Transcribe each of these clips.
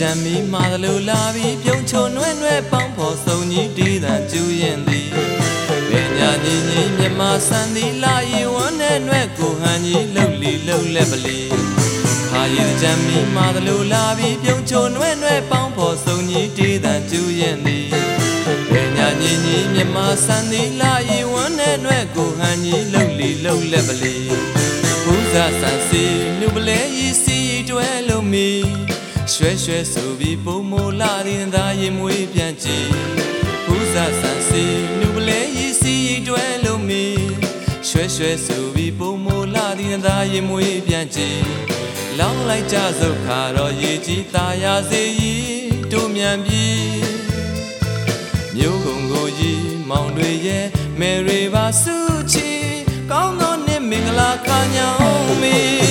ကြံမီမာသလိုလာပြီးပြုံးချုံနွဲ့နွဲ့ပေါင်းဖော်စုံကြီးတီးတန်ကျူးရင်သည်ပညာညီညီမြမဆန်သည်လာရီဝန်းနဲ့နွဲ့ကိုဟန်ကြီးလှုပ်လီလှုပ်လက်ပလီခါရီကြံမီမာသလိုလာပြီးပြုံးချုံနွဲ့နွဲ့ပေါင်းဖော်စုံကြီးတီးတန်ကျူးရင်သည်ပညာညီညီမြမဆန်သည်လာရီဝန်းနဲ့နွဲ့ကိုဟန်ကြီးလှုပ်လီလှုပ်လက်ပလီဘူးဇာဆန်စီနုပလဲရီစီတွဲလုံးမီ ရွှဲရွှဲဆိုပြီးပုံမိုလာရင်သာရင်မွေးပြန်ကြည့်ဘူးဇာဆန်စီနုပလဲရီစီတွဲလုံးမီရွှဲရွှဲဆိုပြီးပုံမိုလာရင်သာရင်မွေးပြန်ကြည့်လောင်းလိုက်ကြစုခါတော့ရေကြီးตาရစေရီတို့မြန်ပြီမြို့ကုန်ကိုကြီးမောင်တွေရဲ့မယ်တွေပါစုချီကောင်းသောနှစ်မင်္ဂလာခါညောင်းမီ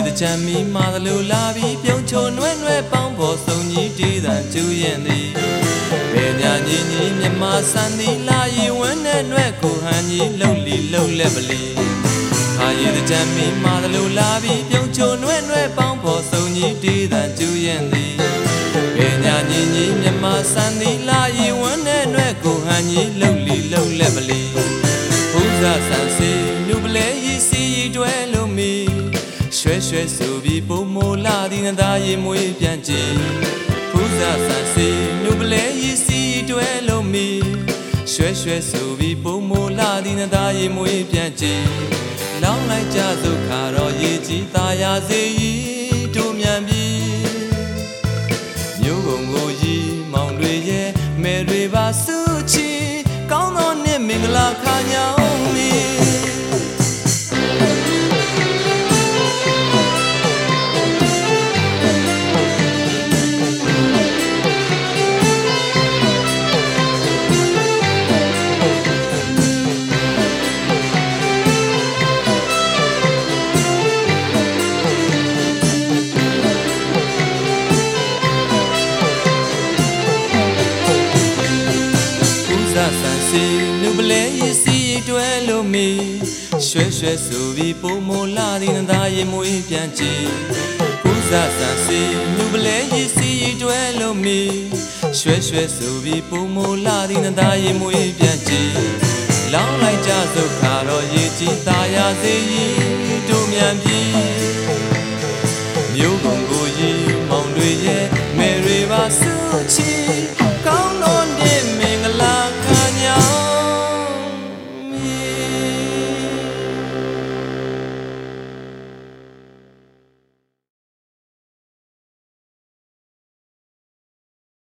ခါရည်တကြံမီမာသလိုလာပြီးပြုံးချုံနွဲ့နွဲ့ပေါင်းဖော်စုံကြီးတီးတန်ကျူးရင်သည်ပေညာညီညီမြမဆန်သည်လာရီဝန်းနဲ့နွဲ့ကိုဟန်ကြီးလှုပ်လီလှုပ်လက်ပလီခါရည်တကြံမီမာသလိုလာပြီးပြုံးချုံနွဲ့နွဲ့ပေါင်းဖော်စုံကြီးတီးတန်ကျူးရင်သည်ပေညာညီညီမြမဆန်သည်လာရီဝန်းနဲ့နွဲ့ကိုဟန်ကြီးလှုပ်လီလှုပ်လက်ပလီဘုဇာဆန်စီ ရွှဲရွှဲဆိုပြီးပုံမိုလာဒီနသားရင်မွေးပြန်ကြည့်ဖူးစာဆန်စီနုပလဲရီစီတွဲလုံးမီရွှဲရွှဲဆိုပြီးပုံမိုလာဒီနသားရင်မွေးပြန်ကြည့်လောင်းလိုက်ကြစုခါတော့ရေကြီးသားရစေရီတို့မြန်ပြီမြို့ကုန်ကိုကြီးမောင်တွေရဲ့မယ်တွေပါစုချီကောင်းသောနှစ်မင်္ဂလာခါညော စားဆန်စီနုပလဲရည်စီတွဲလို့မီရွှဲရွှဲဆိုပြီးပုံမိုလာဒီနသားရင်မွေးပြန်ကြည့်ဦးစားဆန်စီနုပလဲရည်စီတွဲလို့မီရွှဲရွှဲဆိုပြီးပုံမိုလာဒီနသားရင်မွေးပြန်ကြည့်လောင်းလိုက်ကြစုခါတော့ရေကြီးသားရစေရီတို့